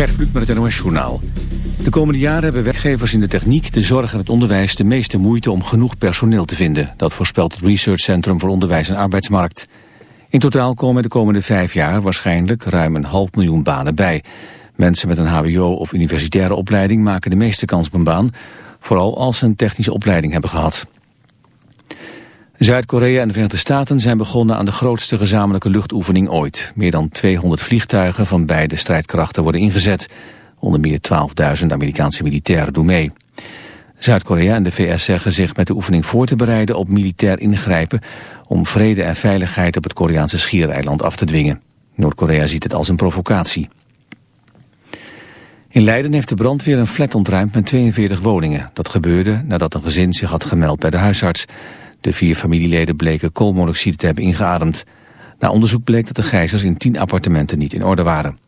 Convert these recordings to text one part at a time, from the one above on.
Gert met het NOS Journaal. De komende jaren hebben werkgevers in de techniek, de zorg en het onderwijs de meeste moeite om genoeg personeel te vinden. Dat voorspelt het Research Centrum voor Onderwijs en Arbeidsmarkt. In totaal komen de komende vijf jaar waarschijnlijk ruim een half miljoen banen bij. Mensen met een hbo of universitaire opleiding maken de meeste kans op een baan, vooral als ze een technische opleiding hebben gehad. Zuid-Korea en de Verenigde Staten zijn begonnen aan de grootste gezamenlijke luchtoefening ooit. Meer dan 200 vliegtuigen van beide strijdkrachten worden ingezet. Onder meer 12.000 Amerikaanse militairen doen mee. Zuid-Korea en de VS zeggen zich met de oefening voor te bereiden op militair ingrijpen om vrede en veiligheid op het Koreaanse schiereiland af te dwingen. Noord-Korea ziet het als een provocatie. In Leiden heeft de brandweer een flat ontruimd met 42 woningen. Dat gebeurde nadat een gezin zich had gemeld bij de huisarts. De vier familieleden bleken koolmonoxide te hebben ingeademd. Na onderzoek bleek dat de gijzers in 10 appartementen niet in orde waren.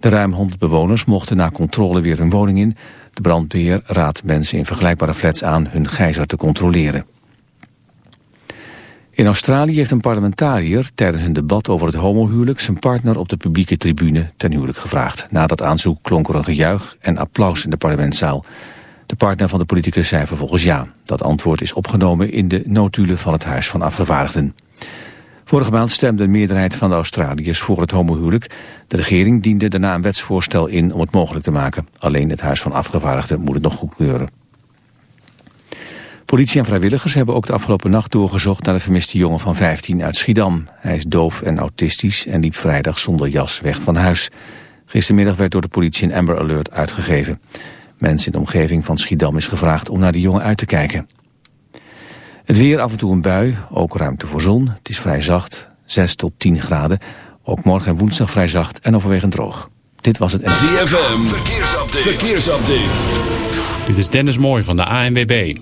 De ruim 100 bewoners mochten na controle weer hun woning in. De brandweer raadt mensen in vergelijkbare flats aan hun gijzer te controleren. In Australië heeft een parlementariër tijdens een debat over het homohuwelijk zijn partner op de publieke tribune ten huwelijk gevraagd. Na dat aanzoek klonk er een gejuich en applaus in de parlementszaal. De partner van de politicus zei vervolgens ja. Dat antwoord is opgenomen in de notulen van het Huis van Afgevaardigden. Vorige maand stemde een meerderheid van de Australiërs voor het homohuwelijk. De regering diende daarna een wetsvoorstel in om het mogelijk te maken. Alleen het Huis van Afgevaardigden moet het nog goedkeuren. Politie en vrijwilligers hebben ook de afgelopen nacht doorgezocht naar de vermiste jongen van 15 uit Schiedam. Hij is doof en autistisch en liep vrijdag zonder jas weg van huis. Gistermiddag werd door de politie een Amber Alert uitgegeven. Mensen in de omgeving van Schiedam is gevraagd om naar de jongen uit te kijken. Het weer af en toe een bui, ook ruimte voor zon. Het is vrij zacht, 6 tot 10 graden. Ook morgen en woensdag vrij zacht en overwegend droog. Dit was het... ZFM, verkeersupdate. verkeersupdate. Dit is Dennis Mooij van de ANWB.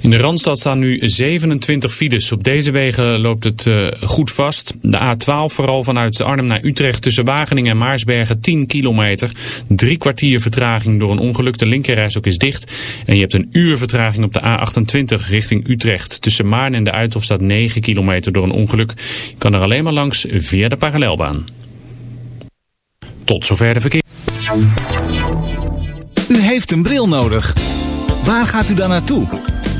In de Randstad staan nu 27 files. Op deze wegen loopt het uh, goed vast. De A12 vooral vanuit Arnhem naar Utrecht tussen Wageningen en Maarsbergen 10 kilometer. Drie kwartier vertraging door een ongeluk. De linkerreis ook is dicht. En je hebt een uur vertraging op de A28 richting Utrecht. Tussen Maarn en de Uithof staat 9 kilometer door een ongeluk. Je kan er alleen maar langs via de parallelbaan. Tot zover de verkeer. U heeft een bril nodig. Waar gaat u dan naartoe?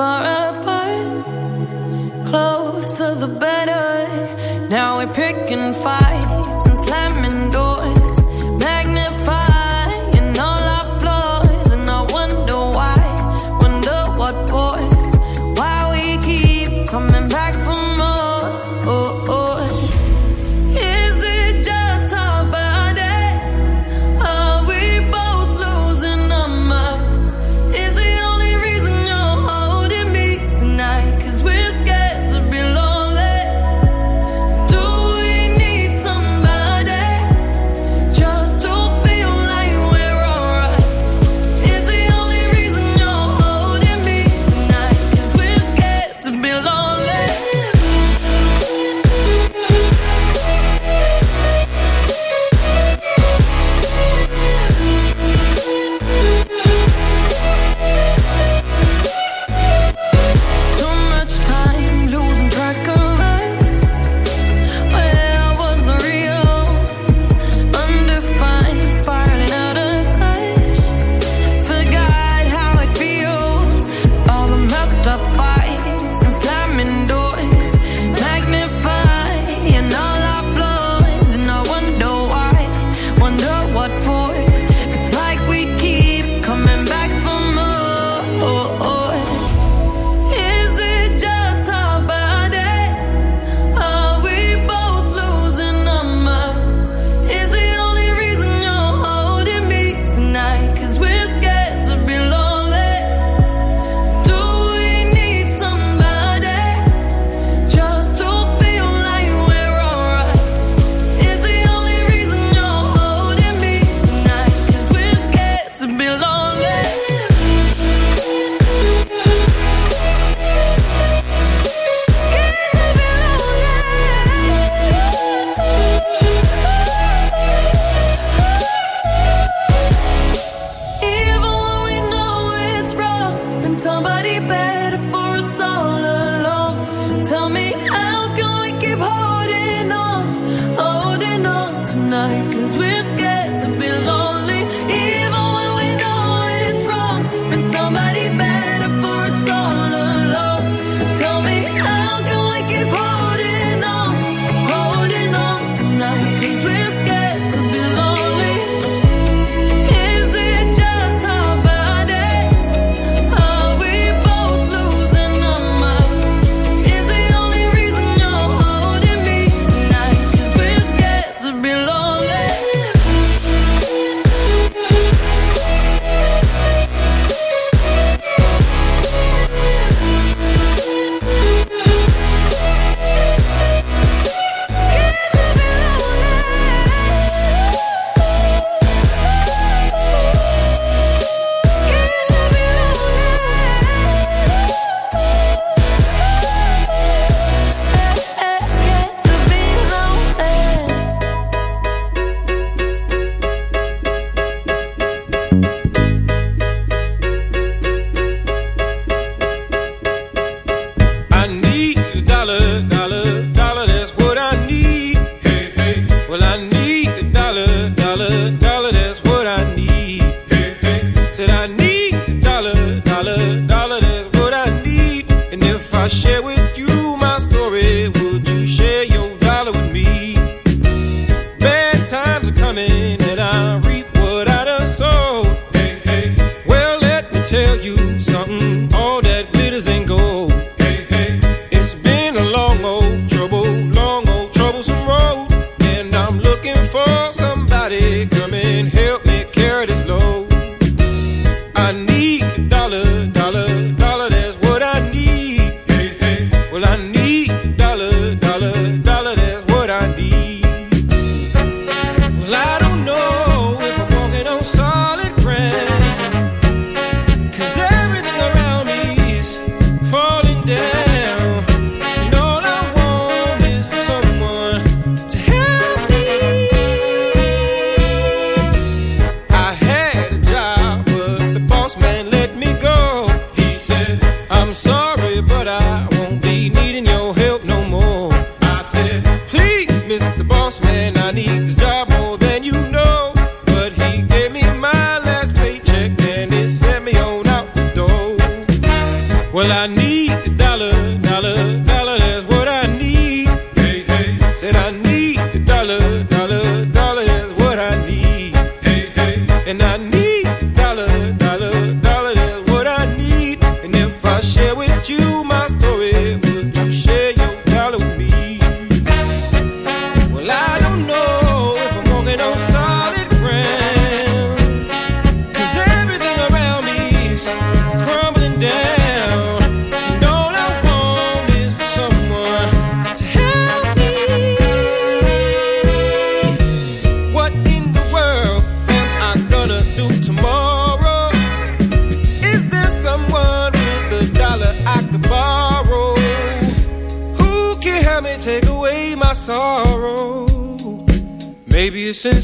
far away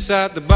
inside the bottle.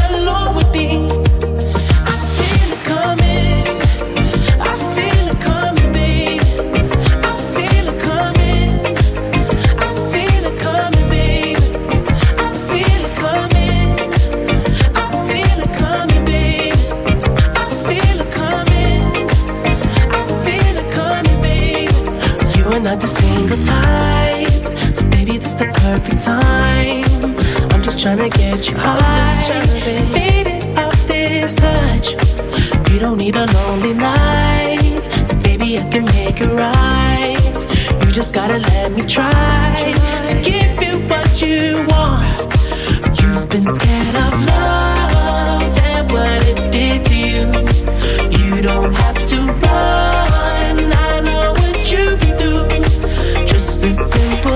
perfect time. I'm just tryna get you high, faded off this touch. You don't need a lonely night, so baby I can make it right. You just gotta let me try to give you what you want. You've been scared of love and what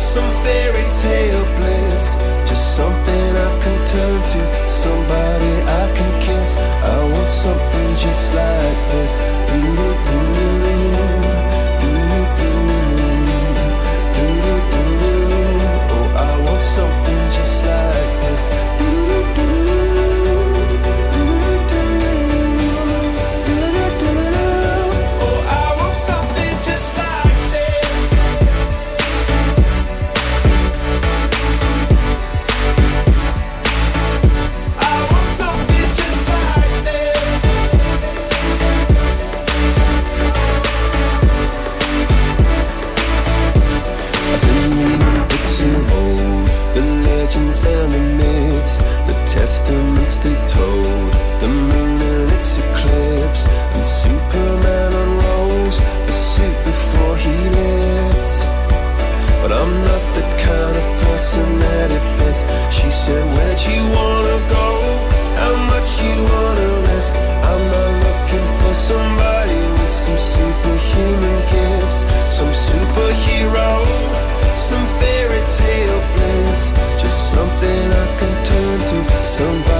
some fairy tale bliss. Just something I can turn to, somebody I can kiss. I want something just like this. Do-do-do. Oh, I want something just like this. Somebody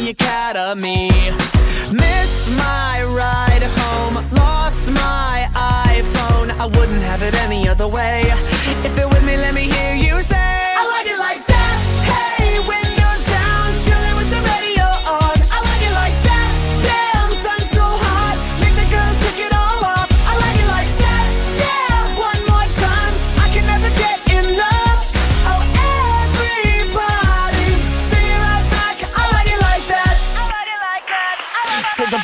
The academy. Missed my ride home, lost my iPhone. I wouldn't have it any other way. If you're with me, let me hear you say, I like it like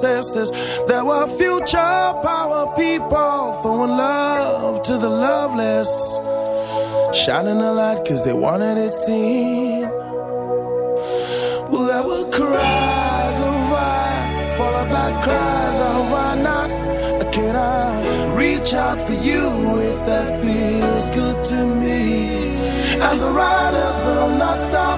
And. There were future power people throwing love to the loveless, shining a light because they wanted it seen. Well, there were cries of why, followed by cries of why not. Can I reach out for you if that feels good to me? And the riders will not stop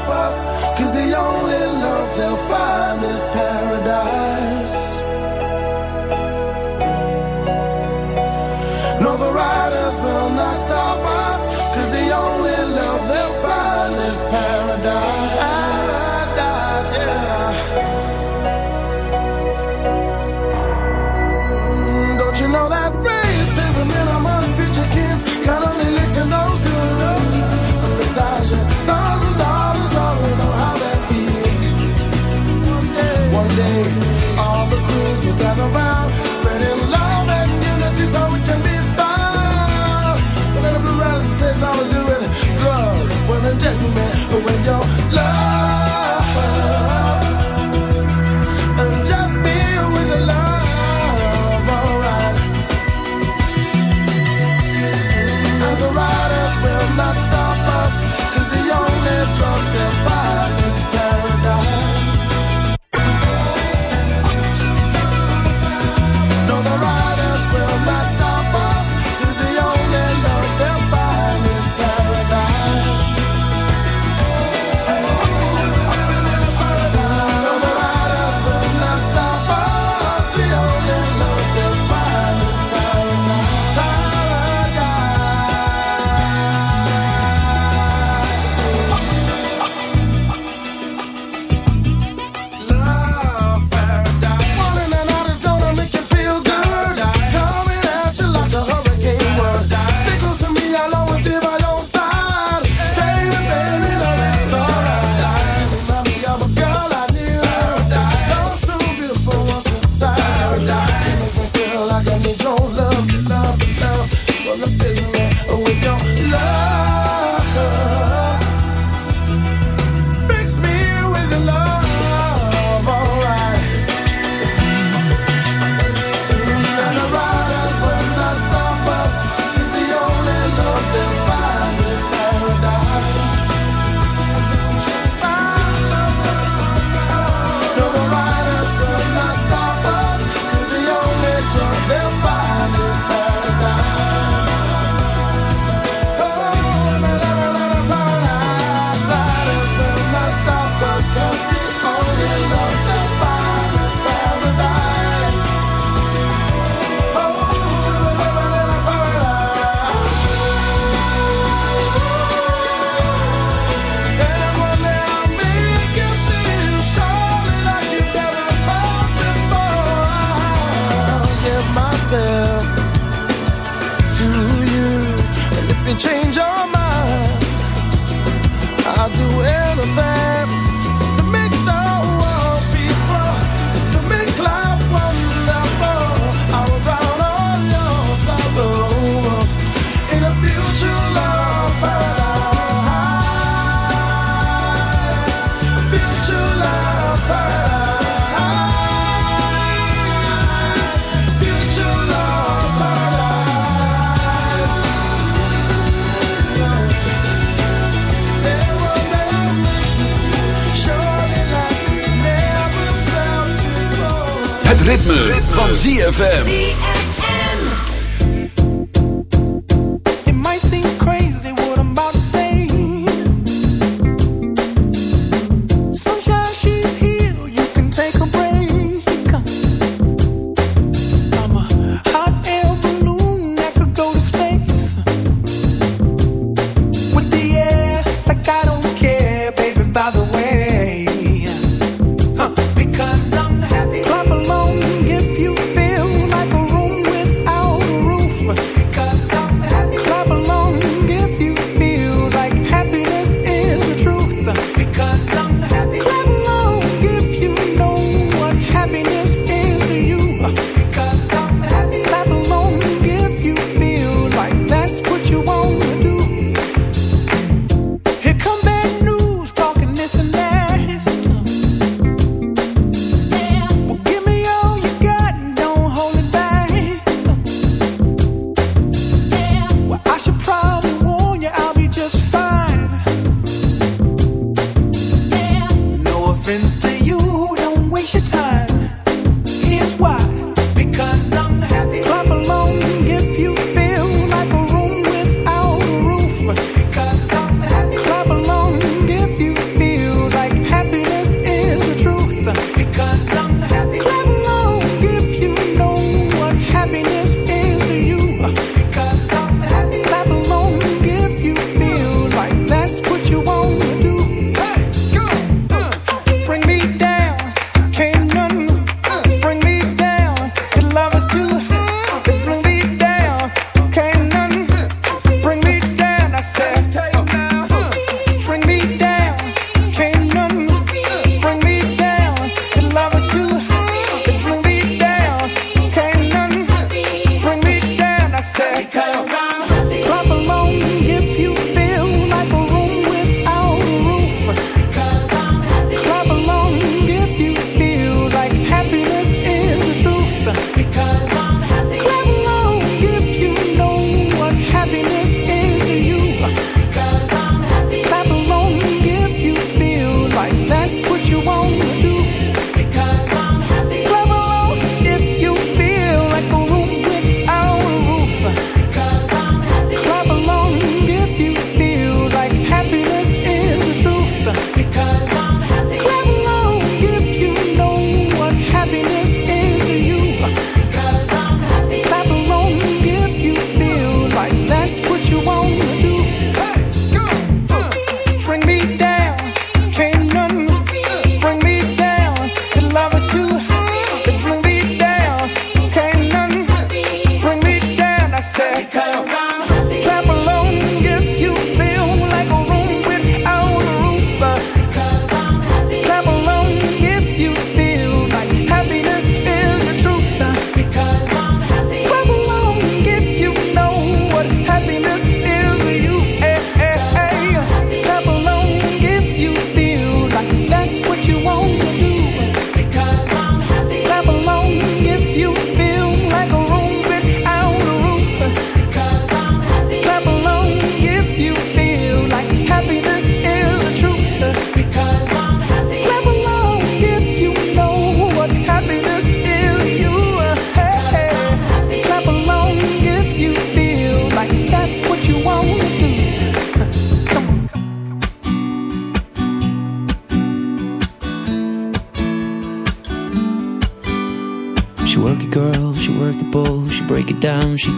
by the way.